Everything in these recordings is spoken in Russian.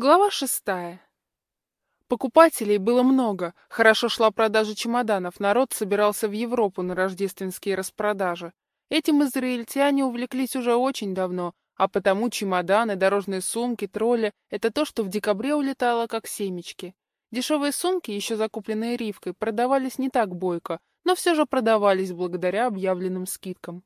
Глава шестая. Покупателей было много, хорошо шла продажа чемоданов, народ собирался в Европу на рождественские распродажи. Этим израильтяне увлеклись уже очень давно, а потому чемоданы, дорожные сумки, тролли — это то, что в декабре улетало как семечки. Дешевые сумки, еще закупленные Ривкой, продавались не так бойко, но все же продавались благодаря объявленным скидкам.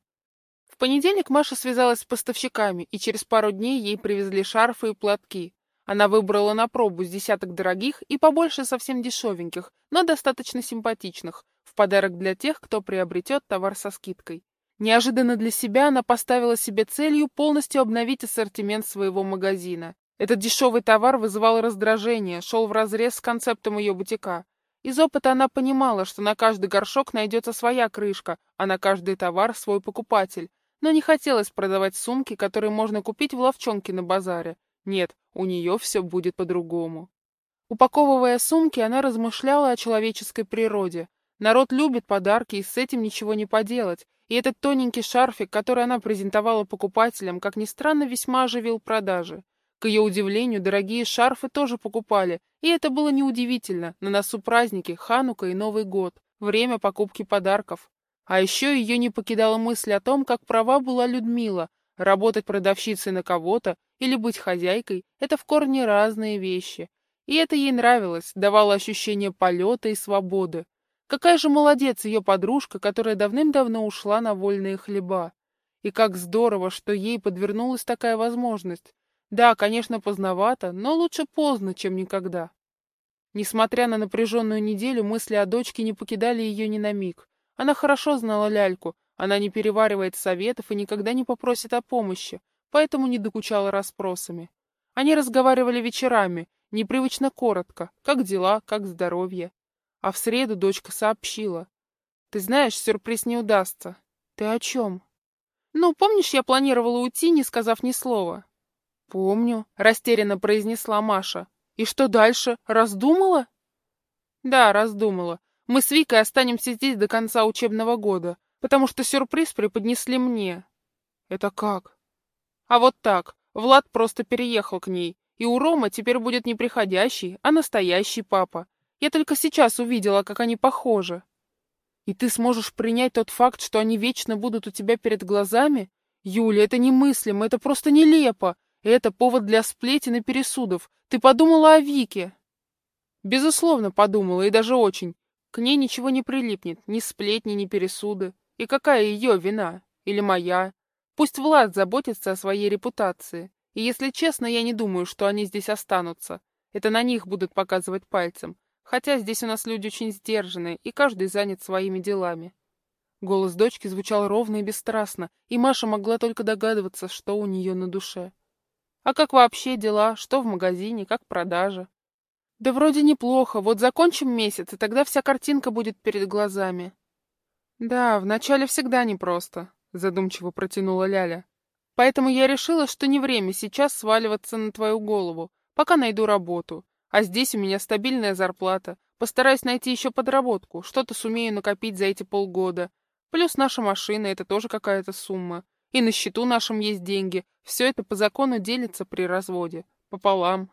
В понедельник Маша связалась с поставщиками, и через пару дней ей привезли шарфы и платки. Она выбрала на пробу с десяток дорогих и побольше совсем дешевеньких, но достаточно симпатичных, в подарок для тех, кто приобретет товар со скидкой. Неожиданно для себя она поставила себе целью полностью обновить ассортимент своего магазина. Этот дешевый товар вызывал раздражение, шел вразрез с концептом ее бутика. Из опыта она понимала, что на каждый горшок найдется своя крышка, а на каждый товар свой покупатель. Но не хотелось продавать сумки, которые можно купить в ловчонке на базаре. Нет, у нее все будет по-другому. Упаковывая сумки, она размышляла о человеческой природе. Народ любит подарки, и с этим ничего не поделать. И этот тоненький шарфик, который она презентовала покупателям, как ни странно, весьма оживил продажи. К ее удивлению, дорогие шарфы тоже покупали, и это было неудивительно. На носу праздники, Ханука и Новый год, время покупки подарков. А еще ее не покидала мысль о том, как права была Людмила, Работать продавщицей на кого-то или быть хозяйкой – это в корне разные вещи. И это ей нравилось, давало ощущение полета и свободы. Какая же молодец ее подружка, которая давным-давно ушла на вольные хлеба. И как здорово, что ей подвернулась такая возможность. Да, конечно, поздновато, но лучше поздно, чем никогда. Несмотря на напряженную неделю, мысли о дочке не покидали ее ни на миг. Она хорошо знала ляльку, она не переваривает советов и никогда не попросит о помощи, поэтому не докучала расспросами. Они разговаривали вечерами, непривычно коротко, как дела, как здоровье. А в среду дочка сообщила. «Ты знаешь, сюрприз не удастся». «Ты о чем?» «Ну, помнишь, я планировала уйти, не сказав ни слова?» «Помню», — растерянно произнесла Маша. «И что дальше? Раздумала?» «Да, раздумала. Мы с Викой останемся здесь до конца учебного года потому что сюрприз преподнесли мне. Это как? А вот так. Влад просто переехал к ней, и у Рома теперь будет не приходящий, а настоящий папа. Я только сейчас увидела, как они похожи. И ты сможешь принять тот факт, что они вечно будут у тебя перед глазами? Юля, это немыслимо, это просто нелепо. Это повод для сплетен и пересудов. Ты подумала о Вике? Безусловно, подумала, и даже очень. К ней ничего не прилипнет, ни сплетни, ни пересуды. И какая ее вина? Или моя? Пусть Влад заботится о своей репутации. И если честно, я не думаю, что они здесь останутся. Это на них будут показывать пальцем. Хотя здесь у нас люди очень сдержанные, и каждый занят своими делами. Голос дочки звучал ровно и бесстрастно, и Маша могла только догадываться, что у нее на душе. А как вообще дела? Что в магазине? Как продажа? Да вроде неплохо. Вот закончим месяц, и тогда вся картинка будет перед глазами. «Да, вначале всегда непросто», — задумчиво протянула Ляля. «Поэтому я решила, что не время сейчас сваливаться на твою голову, пока найду работу. А здесь у меня стабильная зарплата. Постараюсь найти еще подработку, что-то сумею накопить за эти полгода. Плюс наша машина — это тоже какая-то сумма. И на счету нашем есть деньги. Все это по закону делится при разводе. Пополам».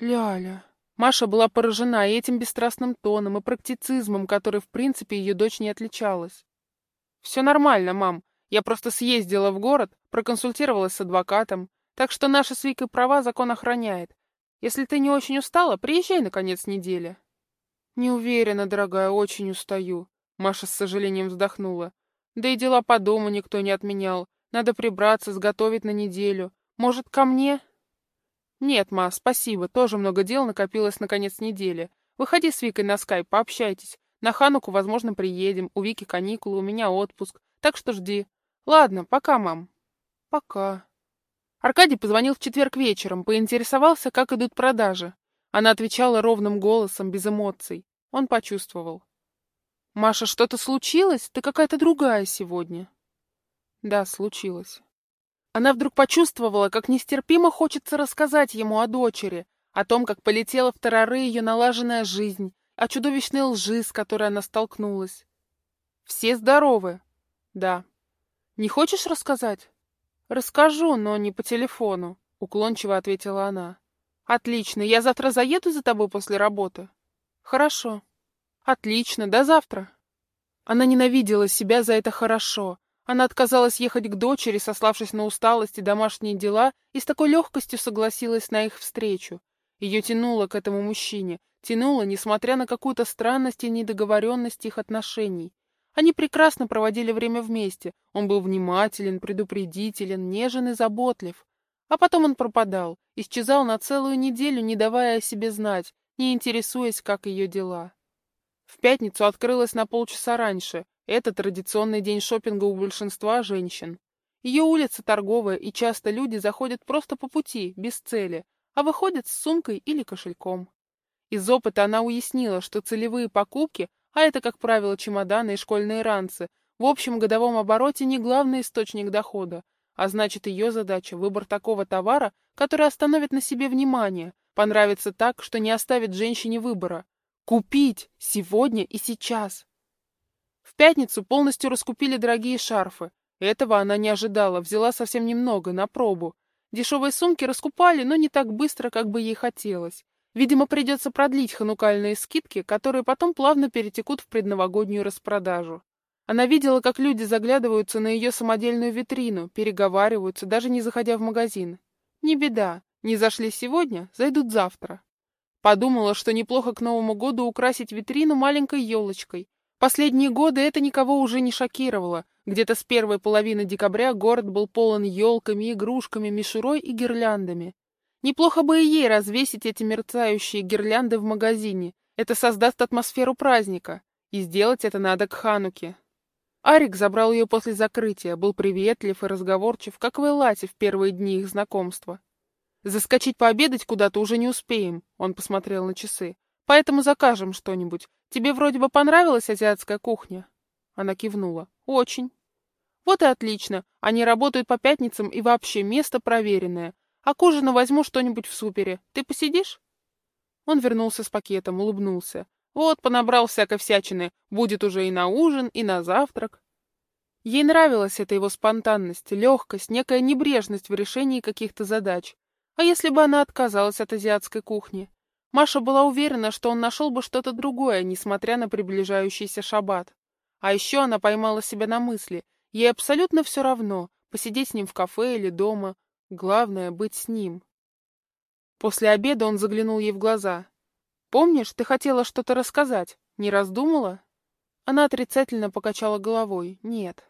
«Ляля», Маша была поражена и этим бесстрастным тоном, и практицизмом, который, в принципе, ее дочь не отличалась. «Все нормально, мам. Я просто съездила в город, проконсультировалась с адвокатом, так что наши с Викой права закон охраняет. Если ты не очень устала, приезжай на конец недели». «Не уверена, дорогая, очень устаю», — Маша с сожалением вздохнула. «Да и дела по дому никто не отменял. Надо прибраться, сготовить на неделю. Может, ко мне?» «Нет, ма, спасибо, тоже много дел накопилось на конец недели. Выходи с Викой на скайп, пообщайтесь. На Хануку, возможно, приедем. У Вики каникулы, у меня отпуск. Так что жди. Ладно, пока, мам». «Пока». Аркадий позвонил в четверг вечером, поинтересовался, как идут продажи. Она отвечала ровным голосом, без эмоций. Он почувствовал. «Маша, что-то случилось? Ты какая-то другая сегодня». «Да, случилось». Она вдруг почувствовала, как нестерпимо хочется рассказать ему о дочери, о том, как полетела в тарары ее налаженная жизнь, о чудовищной лжи, с которой она столкнулась. «Все здоровы?» «Да». «Не хочешь рассказать?» «Расскажу, но не по телефону», — уклончиво ответила она. Отлично, я завтра заеду за тобой после работы. Хорошо. Отлично, до завтра. Она ненавидела себя за это хорошо. Она отказалась ехать к дочери, сославшись на усталость и домашние дела, и с такой легкостью согласилась на их встречу. Ее тянуло к этому мужчине, тянуло, несмотря на какую-то странность и недоговоренность их отношений. Они прекрасно проводили время вместе. Он был внимателен, предупредителен, нежен и заботлив. А потом он пропадал, исчезал на целую неделю, не давая о себе знать, не интересуясь, как ее дела. В пятницу открылась на полчаса раньше. Это традиционный день шопинга у большинства женщин. Ее улица торговая, и часто люди заходят просто по пути, без цели, а выходят с сумкой или кошельком. Из опыта она уяснила, что целевые покупки, а это, как правило, чемоданы и школьные ранцы, в общем годовом обороте не главный источник дохода, а значит ее задача – выбор такого товара, который остановит на себе внимание, понравится так, что не оставит женщине выбора. Купить! Сегодня и сейчас! В пятницу полностью раскупили дорогие шарфы. Этого она не ожидала, взяла совсем немного, на пробу. Дешевые сумки раскупали, но не так быстро, как бы ей хотелось. Видимо, придется продлить ханукальные скидки, которые потом плавно перетекут в предновогоднюю распродажу. Она видела, как люди заглядываются на ее самодельную витрину, переговариваются, даже не заходя в магазин. Не беда, не зашли сегодня, зайдут завтра. Подумала, что неплохо к Новому году украсить витрину маленькой елочкой. Последние годы это никого уже не шокировало. Где-то с первой половины декабря город был полон елками, игрушками, мишурой и гирляндами. Неплохо бы и ей развесить эти мерцающие гирлянды в магазине. Это создаст атмосферу праздника. И сделать это надо к Хануке. Арик забрал ее после закрытия, был приветлив и разговорчив, как в Элате в первые дни их знакомства. Заскочить пообедать куда-то уже не успеем, он посмотрел на часы. Поэтому закажем что-нибудь. Тебе вроде бы понравилась азиатская кухня? Она кивнула. Очень. Вот и отлично. Они работают по пятницам и вообще место проверенное. А к ужину возьму что-нибудь в супере. Ты посидишь? Он вернулся с пакетом, улыбнулся. Вот, понабрал всякой всячины. Будет уже и на ужин, и на завтрак. Ей нравилась эта его спонтанность, легкость, некая небрежность в решении каких-то задач. А если бы она отказалась от азиатской кухни? Маша была уверена, что он нашел бы что-то другое, несмотря на приближающийся шаббат. А еще она поймала себя на мысли. Ей абсолютно все равно, посидеть с ним в кафе или дома. Главное — быть с ним. После обеда он заглянул ей в глаза. «Помнишь, ты хотела что-то рассказать? Не раздумала?» Она отрицательно покачала головой. «Нет».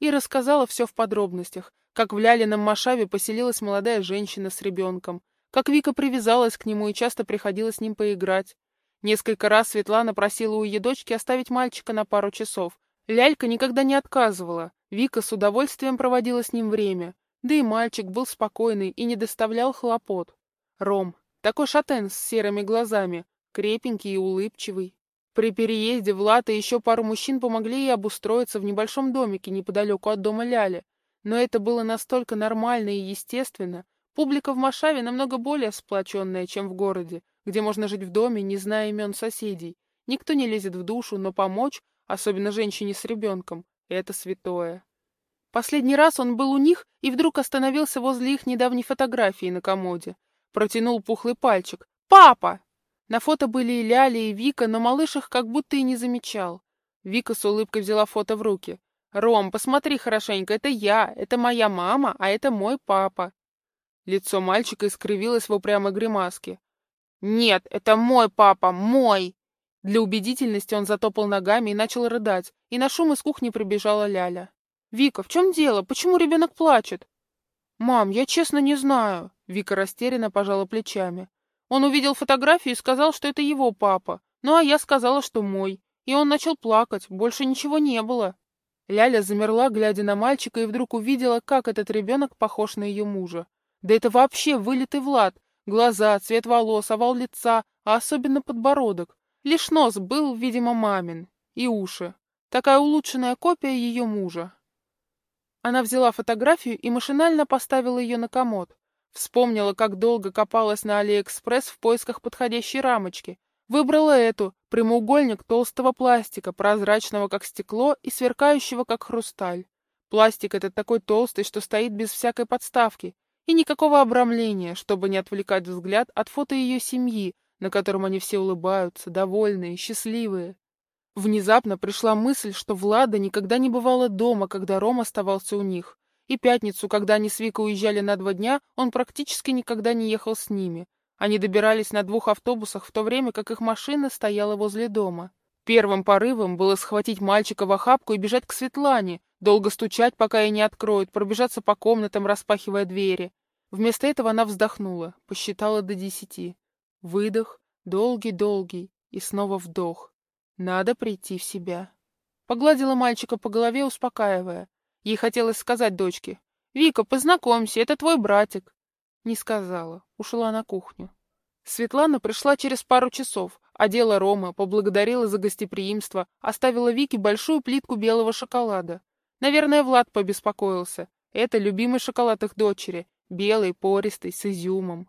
И рассказала все в подробностях, как в Лялином Машаве поселилась молодая женщина с ребенком, как Вика привязалась к нему и часто приходила с ним поиграть. Несколько раз Светлана просила у ее дочки оставить мальчика на пару часов. Лялька никогда не отказывала. Вика с удовольствием проводила с ним время. Да и мальчик был спокойный и не доставлял хлопот. Ром, такой шатен с серыми глазами, крепенький и улыбчивый. При переезде Влад и еще пару мужчин помогли ей обустроиться в небольшом домике неподалеку от дома Ляли, но это было настолько нормально и естественно. Публика в Машаве намного более сплоченная, чем в городе, где можно жить в доме, не зная имен соседей. Никто не лезет в душу, но помочь, особенно женщине с ребенком, это святое. Последний раз он был у них и вдруг остановился возле их недавней фотографии на комоде. Протянул пухлый пальчик. «Папа!» На фото были и Ляля, и Вика, но малыш их как будто и не замечал. Вика с улыбкой взяла фото в руки. «Ром, посмотри хорошенько, это я, это моя мама, а это мой папа». Лицо мальчика искривилось в упрямой гримаске. «Нет, это мой папа, мой!» Для убедительности он затопал ногами и начал рыдать, и на шум из кухни прибежала Ляля. «Вика, в чем дело? Почему ребенок плачет?» «Мам, я честно не знаю», — Вика растерянно пожала плечами. «Он увидел фотографию и сказал, что это его папа, ну а я сказала, что мой, и он начал плакать, больше ничего не было». Ляля замерла, глядя на мальчика, и вдруг увидела, как этот ребенок похож на ее мужа. Да это вообще вылитый Влад. Глаза, цвет волос, овал лица, а особенно подбородок. Лишь нос был, видимо, мамин. И уши. Такая улучшенная копия ее мужа. Она взяла фотографию и машинально поставила ее на комод. Вспомнила, как долго копалась на Алиэкспресс в поисках подходящей рамочки, Выбрала эту, прямоугольник толстого пластика, прозрачного как стекло и сверкающего как хрусталь. Пластик этот такой толстый, что стоит без всякой подставки. И никакого обрамления, чтобы не отвлекать взгляд от фото ее семьи, на котором они все улыбаются, довольные, счастливые. Внезапно пришла мысль, что Влада никогда не бывала дома, когда Ром оставался у них. И пятницу, когда они с Викой уезжали на два дня, он практически никогда не ехал с ними. Они добирались на двух автобусах в то время, как их машина стояла возле дома. Первым порывом было схватить мальчика в охапку и бежать к Светлане, долго стучать, пока ей не откроют, пробежаться по комнатам, распахивая двери. Вместо этого она вздохнула, посчитала до десяти. Выдох, долгий-долгий, и снова вдох. Надо прийти в себя. Погладила мальчика по голове, успокаивая. Ей хотелось сказать дочке. «Вика, познакомься, это твой братик». Не сказала, ушла на кухню. Светлана пришла через пару часов, одела Рома, поблагодарила за гостеприимство, оставила Вике большую плитку белого шоколада. Наверное, Влад побеспокоился. Это любимый шоколад их дочери, белый, пористый, с изюмом.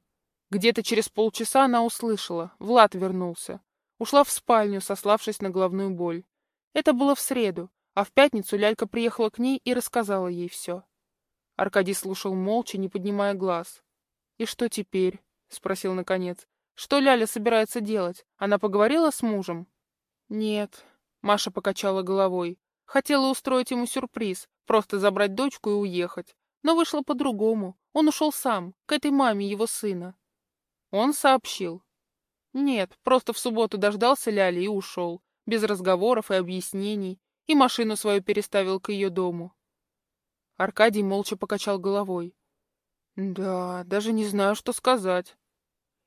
Где-то через полчаса она услышала. Влад вернулся. Ушла в спальню, сославшись на головную боль. Это было в среду, а в пятницу лялька приехала к ней и рассказала ей все. Аркадий слушал молча, не поднимая глаз. «И что теперь?» — спросил наконец. «Что Ляля собирается делать? Она поговорила с мужем?» «Нет», — Маша покачала головой. «Хотела устроить ему сюрприз, просто забрать дочку и уехать. Но вышло по-другому. Он ушел сам, к этой маме его сына». «Он сообщил?» Нет, просто в субботу дождался Ляли и ушел, без разговоров и объяснений, и машину свою переставил к ее дому. Аркадий молча покачал головой. Да, даже не знаю, что сказать.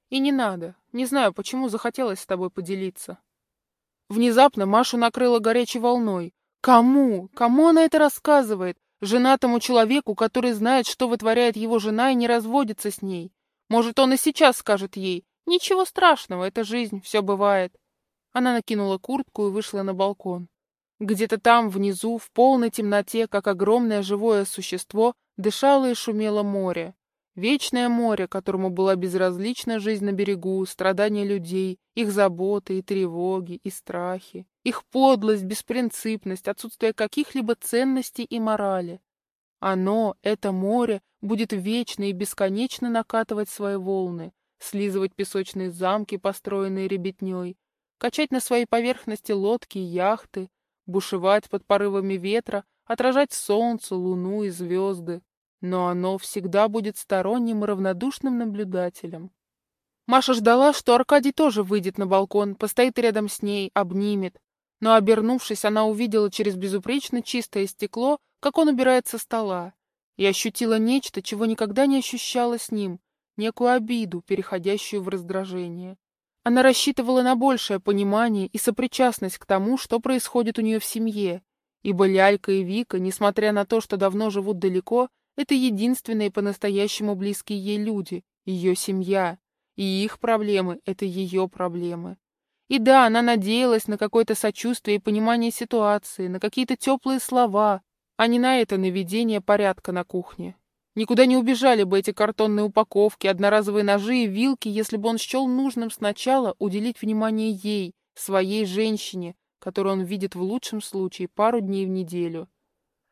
И не надо, не знаю, почему захотелось с тобой поделиться. Внезапно Машу накрыло горячей волной. Кому? Кому она это рассказывает? Женатому человеку, который знает, что вытворяет его жена и не разводится с ней. Может, он и сейчас скажет ей, «Ничего страшного, это жизнь, все бывает». Она накинула куртку и вышла на балкон. Где-то там, внизу, в полной темноте, как огромное живое существо, дышало и шумело море. Вечное море, которому была безразлична жизнь на берегу, страдания людей, их заботы и тревоги, и страхи, их подлость, беспринципность, отсутствие каких-либо ценностей и морали. Оно, это море, будет вечно и бесконечно накатывать свои волны, слизывать песочные замки, построенные ребятней, качать на своей поверхности лодки и яхты, бушевать под порывами ветра, отражать солнце, луну и звезды. Но оно всегда будет сторонним и равнодушным наблюдателем. Маша ждала, что Аркадий тоже выйдет на балкон, постоит рядом с ней, обнимет. Но, обернувшись, она увидела через безупречно чистое стекло, как он убирает со стола, и ощутила нечто, чего никогда не ощущала с ним, некую обиду, переходящую в раздражение. Она рассчитывала на большее понимание и сопричастность к тому, что происходит у нее в семье, ибо Лялька и Вика, несмотря на то, что давно живут далеко, это единственные по-настоящему близкие ей люди, ее семья, и их проблемы — это ее проблемы. И да, она надеялась на какое-то сочувствие и понимание ситуации, на какие-то теплые слова, а не на это наведение порядка на кухне. Никуда не убежали бы эти картонные упаковки, одноразовые ножи и вилки, если бы он счел нужным сначала уделить внимание ей, своей женщине, которую он видит в лучшем случае пару дней в неделю.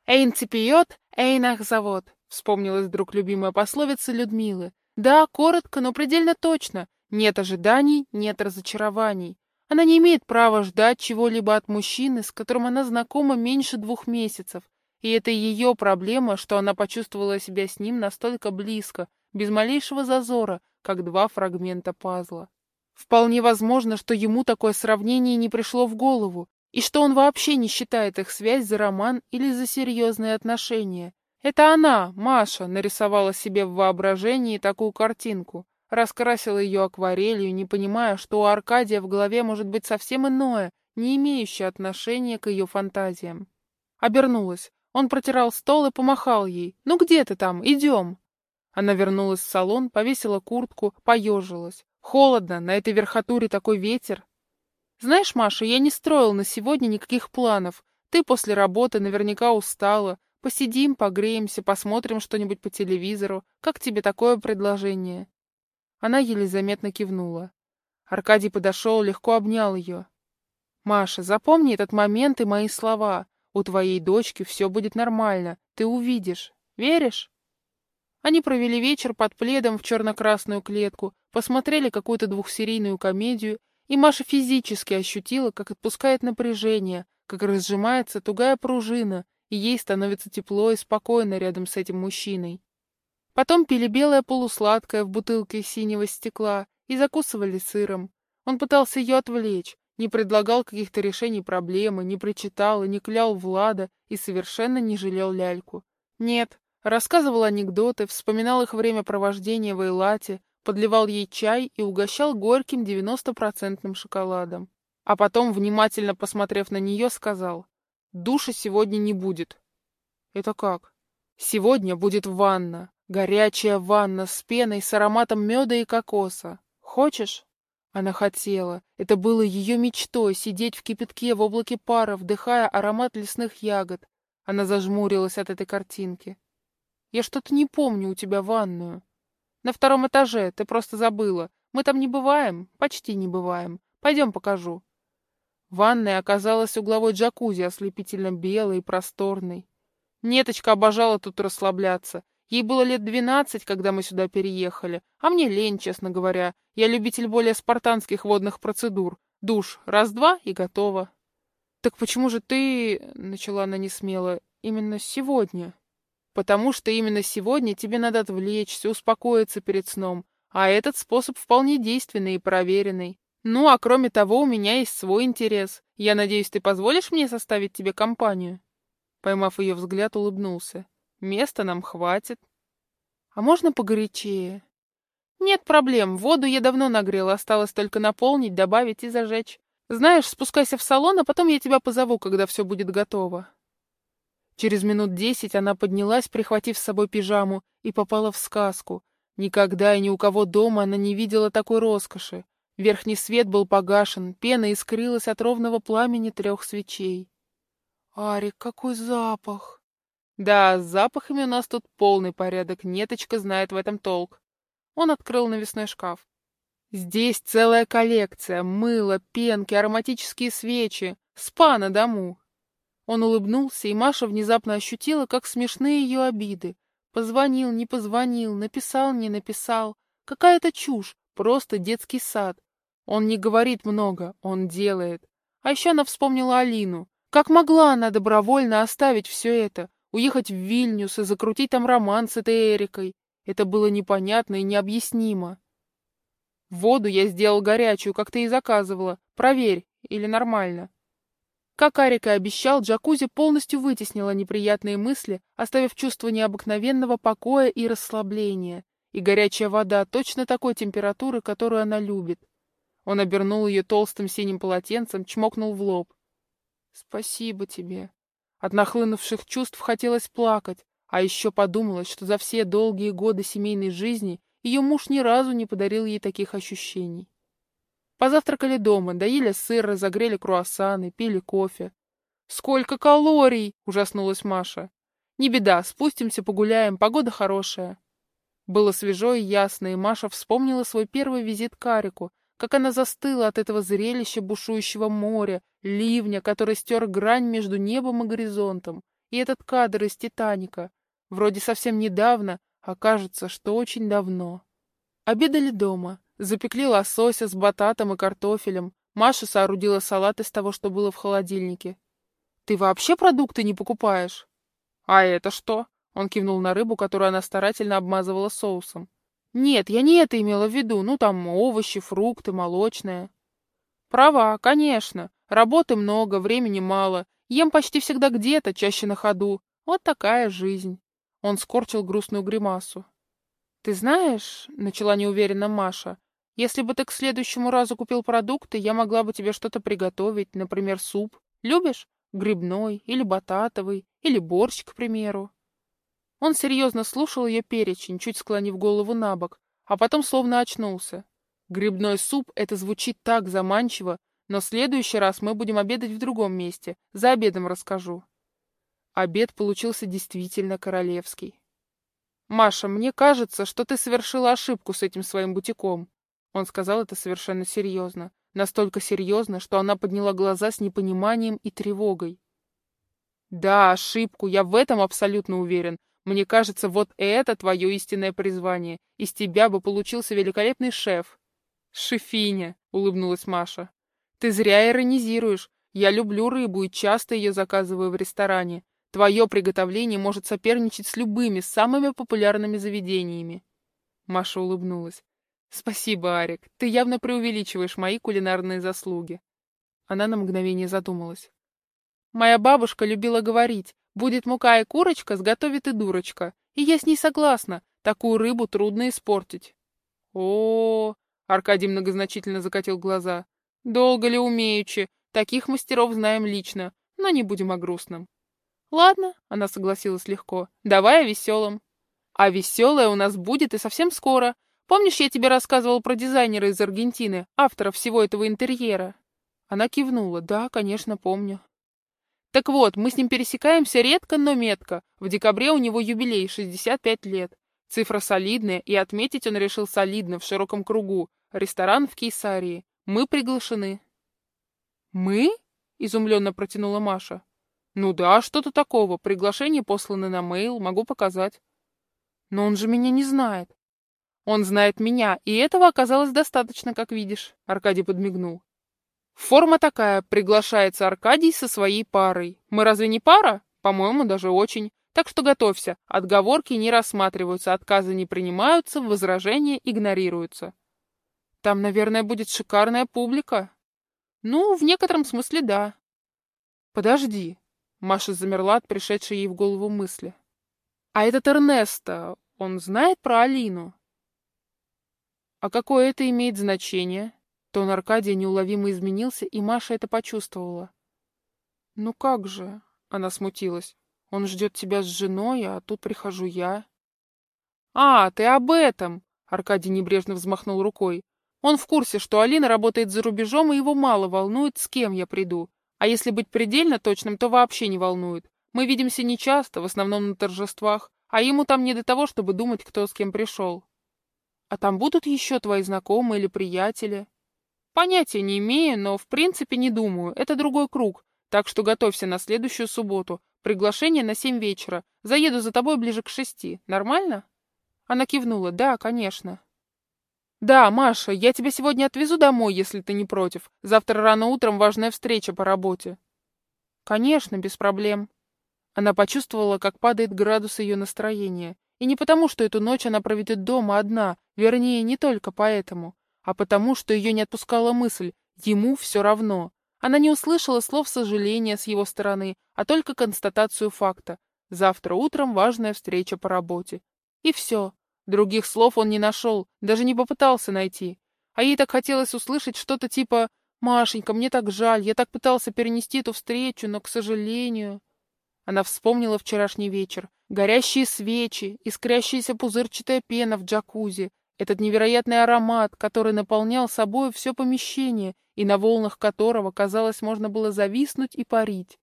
«Эйн цепиет, эйнах завод», — вспомнилась вдруг любимая пословица Людмилы. «Да, коротко, но предельно точно. Нет ожиданий, нет разочарований. Она не имеет права ждать чего-либо от мужчины, с которым она знакома меньше двух месяцев, и это ее проблема, что она почувствовала себя с ним настолько близко, без малейшего зазора, как два фрагмента пазла. Вполне возможно, что ему такое сравнение не пришло в голову, и что он вообще не считает их связь за роман или за серьезные отношения. Это она, Маша, нарисовала себе в воображении такую картинку, раскрасила ее акварелью, не понимая, что у Аркадия в голове может быть совсем иное, не имеющее отношения к ее фантазиям. Обернулась. Он протирал стол и помахал ей. «Ну где ты там? Идем!» Она вернулась в салон, повесила куртку, поежилась. Холодно, на этой верхотуре такой ветер. «Знаешь, Маша, я не строил на сегодня никаких планов. Ты после работы наверняка устала. Посидим, погреемся, посмотрим что-нибудь по телевизору. Как тебе такое предложение?» Она еле заметно кивнула. Аркадий подошел, легко обнял ее. «Маша, запомни этот момент и мои слова. У твоей дочки все будет нормально, ты увидишь. Веришь?» Они провели вечер под пледом в черно-красную клетку, посмотрели какую-то двухсерийную комедию, и Маша физически ощутила, как отпускает напряжение, как разжимается тугая пружина, и ей становится тепло и спокойно рядом с этим мужчиной. Потом пили белое полусладкое в бутылке синего стекла и закусывали сыром. Он пытался ее отвлечь, не предлагал каких-то решений проблемы, не причитал и не клял Влада и совершенно не жалел ляльку. Нет, рассказывал анекдоты, вспоминал их времяпровождения в Эйлате, подливал ей чай и угощал горьким 90-процентным шоколадом. А потом, внимательно посмотрев на нее, сказал, «Душа сегодня не будет». «Это как?» «Сегодня будет ванна, горячая ванна с пеной, с ароматом меда и кокоса. Хочешь?» Она хотела. Это было ее мечтой — сидеть в кипятке в облаке пара, вдыхая аромат лесных ягод. Она зажмурилась от этой картинки. «Я что-то не помню у тебя ванную. На втором этаже, ты просто забыла. Мы там не бываем, почти не бываем. Пойдем покажу». Ванная оказалась угловой джакузи, ослепительно белой и просторной. Неточка обожала тут расслабляться. Ей было лет двенадцать, когда мы сюда переехали, а мне лень, честно говоря. Я любитель более спартанских водных процедур. Душ раз-два и готово. «Так почему же ты...» — начала она несмело. «Именно сегодня?» «Потому что именно сегодня тебе надо отвлечься, успокоиться перед сном, а этот способ вполне действенный и проверенный. Ну, а кроме того, у меня есть свой интерес. Я надеюсь, ты позволишь мне составить тебе компанию?» Поймав ее взгляд, улыбнулся. Места нам хватит. А можно погорячее? Нет проблем, воду я давно нагрела, осталось только наполнить, добавить и зажечь. Знаешь, спускайся в салон, а потом я тебя позову, когда все будет готово. Через минут десять она поднялась, прихватив с собой пижаму, и попала в сказку. Никогда и ни у кого дома она не видела такой роскоши. Верхний свет был погашен, пена искрилась от ровного пламени трех свечей. «Арик, какой запах!» Да, с запахами у нас тут полный порядок, Неточка знает в этом толк. Он открыл навесной шкаф. Здесь целая коллекция, мыло, пенки, ароматические свечи, спа на дому. Он улыбнулся, и Маша внезапно ощутила, как смешны ее обиды. Позвонил, не позвонил, написал, не написал. Какая-то чушь, просто детский сад. Он не говорит много, он делает. А еще она вспомнила Алину. Как могла она добровольно оставить все это? Уехать в Вильнюс и закрутить там роман с этой Эрикой. Это было непонятно и необъяснимо. Воду я сделал горячую, как ты и заказывала. Проверь, или нормально. Как Арик и обещал, джакузи полностью вытеснила неприятные мысли, оставив чувство необыкновенного покоя и расслабления. И горячая вода точно такой температуры, которую она любит. Он обернул ее толстым синим полотенцем, чмокнул в лоб. «Спасибо тебе», от нахлынувших чувств хотелось плакать, а еще подумалось, что за все долгие годы семейной жизни ее муж ни разу не подарил ей таких ощущений. Позавтракали дома, доели сыр, разогрели круассаны, пили кофе. «Сколько калорий!» — ужаснулась Маша. «Не беда, спустимся, погуляем, погода хорошая». Было свежо и ясно, и Маша вспомнила свой первый визит к Арику, как она застыла от этого зрелища бушующего моря, ливня, который стер грань между небом и горизонтом, и этот кадр из «Титаника», вроде совсем недавно, а кажется, что очень давно. Обедали дома, запекли лосося с бататом и картофелем, Маша соорудила салат из того, что было в холодильнике. «Ты вообще продукты не покупаешь?» «А это что?» Он кивнул на рыбу, которую она старательно обмазывала соусом. Нет, я не это имела в виду. Ну, там овощи, фрукты, молочное. Права, конечно. Работы много, времени мало. Ем почти всегда где-то, чаще на ходу. Вот такая жизнь. Он скорчил грустную гримасу. «Ты знаешь, — начала неуверенно Маша, — если бы ты к следующему разу купил продукты, я могла бы тебе что-то приготовить, например, суп. Любишь? Грибной или бататовый, или борщ, к примеру. Он серьезно слушал ее перечень, чуть склонив голову на бок, а потом словно очнулся. Грибной суп — это звучит так заманчиво, но в следующий раз мы будем обедать в другом месте. За обедом расскажу. Обед получился действительно королевский. «Маша, мне кажется, что ты совершила ошибку с этим своим бутиком». Он сказал это совершенно серьезно. Настолько серьезно, что она подняла глаза с непониманием и тревогой. «Да, ошибку, я в этом абсолютно уверен. Мне кажется, вот это твое истинное призвание. Из тебя бы получился великолепный шеф. Шефиня, улыбнулась Маша. Ты зря иронизируешь. Я люблю рыбу и часто ее заказываю в ресторане. Твое приготовление может соперничать с любыми самыми популярными заведениями. Маша улыбнулась. Спасибо, Арик. Ты явно преувеличиваешь мои кулинарные заслуги. Она на мгновение задумалась. Моя бабушка любила говорить, Будет мука и курочка, сготовит и дурочка. И я с ней согласна. Такую рыбу трудно испортить. О, -о, -о Аркадий многозначительно закатил глаза. Долго ли умеючи? Таких мастеров знаем лично, но не будем о грустном. Ладно, она согласилась легко. Давай о веселом. А веселое у нас будет и совсем скоро. Помнишь, я тебе рассказывал про дизайнера из Аргентины, автора всего этого интерьера? Она кивнула. Да, конечно, помню. Так вот, мы с ним пересекаемся редко, но метко. В декабре у него юбилей, 65 лет. Цифра солидная, и отметить он решил солидно, в широком кругу. Ресторан в Кейсарии. Мы приглашены. «Мы?» — изумленно протянула Маша. «Ну да, что-то такого. Приглашение посланы на мейл, могу показать». «Но он же меня не знает». «Он знает меня, и этого оказалось достаточно, как видишь», — Аркадий подмигнул. Форма такая, приглашается Аркадий со своей парой. Мы разве не пара? По-моему, даже очень. Так что готовься, отговорки не рассматриваются, отказы не принимаются, возражения игнорируются. Там, наверное, будет шикарная публика. Ну, в некотором смысле да. Подожди. Маша замерла от пришедшей ей в голову мысли. А этот Эрнесто, он знает про Алину? А какое это имеет значение? Тон Аркадия неуловимо изменился, и Маша это почувствовала. «Ну как же?» — она смутилась. «Он ждет тебя с женой, а тут прихожу я». «А, ты об этом!» — Аркадий небрежно взмахнул рукой. «Он в курсе, что Алина работает за рубежом, и его мало волнует, с кем я приду. А если быть предельно точным, то вообще не волнует. Мы видимся нечасто, в основном на торжествах, а ему там не до того, чтобы думать, кто с кем пришел. А там будут еще твои знакомые или приятели?» Понятия не имею, но в принципе не думаю. Это другой круг. Так что готовься на следующую субботу. Приглашение на семь вечера. Заеду за тобой ближе к шести. Нормально? Она кивнула. Да, конечно. Да, Маша, я тебя сегодня отвезу домой, если ты не против. Завтра рано утром важная встреча по работе. Конечно, без проблем. Она почувствовала, как падает градус ее настроения. И не потому, что эту ночь она проведет дома одна, вернее, не только поэтому а потому, что ее не отпускала мысль «ему все равно». Она не услышала слов сожаления с его стороны, а только констатацию факта. Завтра утром важная встреча по работе. И все. Других слов он не нашел, даже не попытался найти. А ей так хотелось услышать что-то типа «Машенька, мне так жаль, я так пытался перенести эту встречу, но, к сожалению...» Она вспомнила вчерашний вечер. Горящие свечи, искрящаяся пузырчатая пена в джакузи, этот невероятный аромат, который наполнял собой все помещение и на волнах которого, казалось, можно было зависнуть и парить.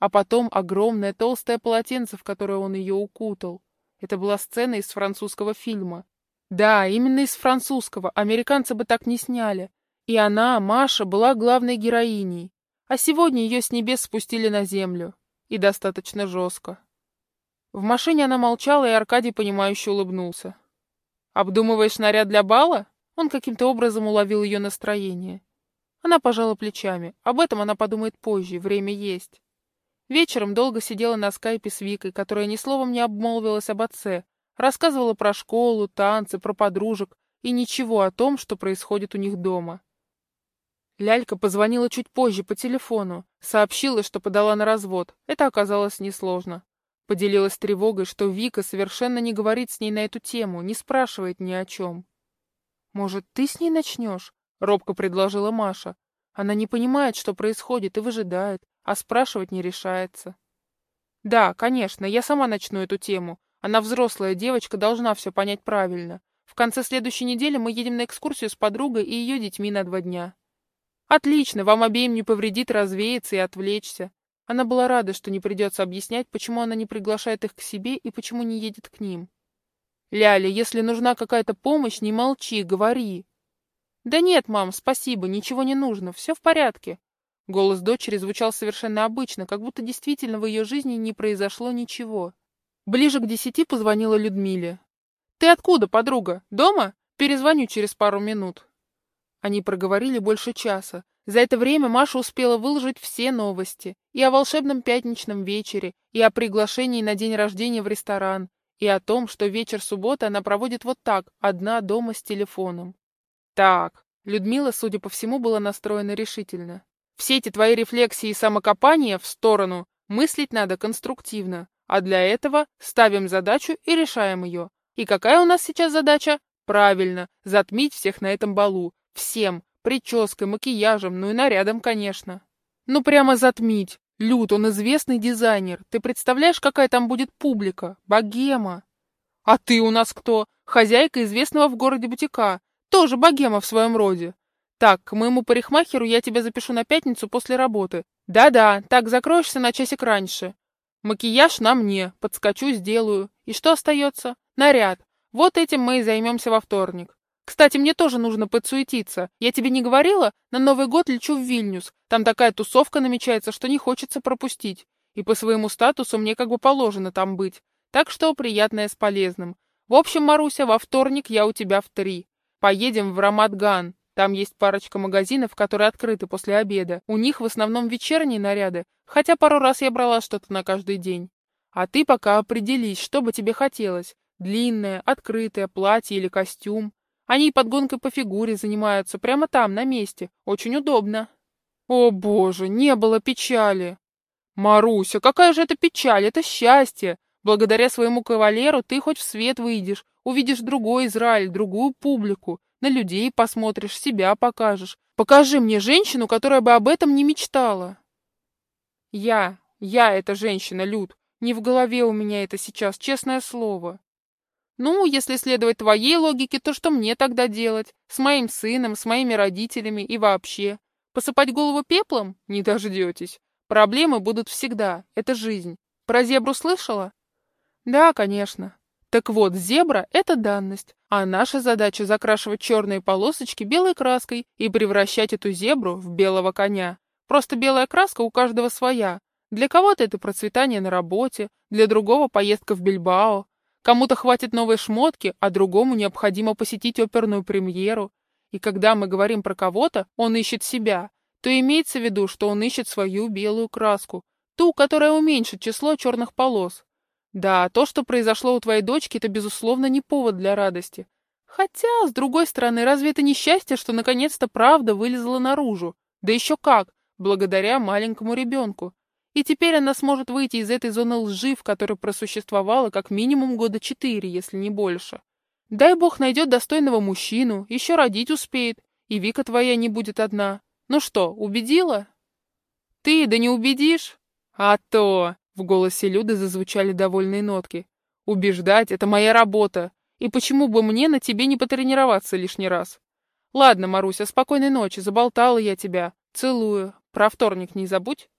А потом огромное толстое полотенце, в которое он ее укутал. Это была сцена из французского фильма. Да, именно из французского, американцы бы так не сняли. И она, Маша, была главной героиней. А сегодня ее с небес спустили на землю. И достаточно жестко. В машине она молчала, и Аркадий, понимающе улыбнулся. «Обдумываешь наряд для бала?» Он каким-то образом уловил ее настроение. Она пожала плечами. Об этом она подумает позже, время есть. Вечером долго сидела на скайпе с Викой, которая ни словом не обмолвилась об отце, рассказывала про школу, танцы, про подружек и ничего о том, что происходит у них дома. Лялька позвонила чуть позже по телефону, сообщила, что подала на развод. Это оказалось несложно. Поделилась тревогой, что Вика совершенно не говорит с ней на эту тему, не спрашивает ни о чем. «Может, ты с ней начнешь?» — робко предложила Маша. Она не понимает, что происходит, и выжидает, а спрашивать не решается. «Да, конечно, я сама начну эту тему. Она взрослая девочка, должна все понять правильно. В конце следующей недели мы едем на экскурсию с подругой и ее детьми на два дня». «Отлично, вам обеим не повредит развеяться и отвлечься. Она была рада, что не придется объяснять, почему она не приглашает их к себе и почему не едет к ним. «Ляля, если нужна какая-то помощь, не молчи, говори». «Да нет, мам, спасибо, ничего не нужно, все в порядке». Голос дочери звучал совершенно обычно, как будто действительно в ее жизни не произошло ничего. Ближе к десяти позвонила Людмиле. «Ты откуда, подруга? Дома? Перезвоню через пару минут». Они проговорили больше часа. За это время Маша успела выложить все новости. И о волшебном пятничном вечере, и о приглашении на день рождения в ресторан, и о том, что вечер субботы она проводит вот так, одна дома с телефоном. Так, Людмила, судя по всему, была настроена решительно. Все эти твои рефлексии и самокопания в сторону мыслить надо конструктивно. А для этого ставим задачу и решаем ее. И какая у нас сейчас задача? Правильно, затмить всех на этом балу. Всем. Прической, макияжем, ну и нарядом, конечно. Ну прямо затмить. Люд, он известный дизайнер. Ты представляешь, какая там будет публика? Богема. А ты у нас кто? Хозяйка известного в городе бутика. Тоже богема в своем роде. Так, к моему парикмахеру я тебя запишу на пятницу после работы. Да-да, так закроешься на часик раньше. Макияж на мне, подскочу, сделаю. И что остается? Наряд. Вот этим мы и займемся во вторник. Кстати, мне тоже нужно подсуетиться. Я тебе не говорила? На Новый год лечу в Вильнюс. Там такая тусовка намечается, что не хочется пропустить. И по своему статусу мне как бы положено там быть. Так что приятное с полезным. В общем, Маруся, во вторник я у тебя в три. Поедем в Рамадган. Там есть парочка магазинов, которые открыты после обеда. У них в основном вечерние наряды, хотя пару раз я брала что-то на каждый день. А ты пока определись, что бы тебе хотелось. Длинное, открытое, платье или костюм. Они подгонкой по фигуре занимаются прямо там, на месте. Очень удобно. О боже, не было печали. Маруся, какая же это печаль, это счастье. Благодаря своему кавалеру ты хоть в свет выйдешь, увидишь другой Израиль, другую публику. На людей посмотришь, себя покажешь. Покажи мне женщину, которая бы об этом не мечтала. Я, я эта женщина, Люд. Не в голове у меня это сейчас, честное слово. Ну, если следовать твоей логике, то что мне тогда делать? С моим сыном, с моими родителями и вообще? Посыпать голову пеплом? Не дождетесь. Проблемы будут всегда. Это жизнь. Про зебру слышала? Да, конечно. Так вот, зебра — это данность, а наша задача — закрашивать черные полосочки белой краской и превращать эту зебру в белого коня. Просто белая краска у каждого своя. Для кого-то это процветание на работе, для другого поездка в Бильбао. Кому-то хватит новой шмотки, а другому необходимо посетить оперную премьеру. И когда мы говорим про кого-то, он ищет себя, то имеется в виду, что он ищет свою белую краску, ту, которая уменьшит число черных полос. Да, то, что произошло у твоей дочки, это, безусловно, не повод для радости. Хотя, с другой стороны, разве это не счастье, что наконец-то правда вылезла наружу? Да еще как, благодаря маленькому ребенку. И теперь она сможет выйти из этой зоны лжи, в которой просуществовала как минимум года четыре, если не больше. Дай бог найдет достойного мужчину, еще родить успеет, и Вика твоя не будет одна. Ну что, убедила? Ты, да не убедишь? А то! В голосе Люды зазвучали довольные нотки. «Убеждать — это моя работа. И почему бы мне на тебе не потренироваться лишний раз? Ладно, Маруся, спокойной ночи, заболтала я тебя. Целую. Про вторник не забудь».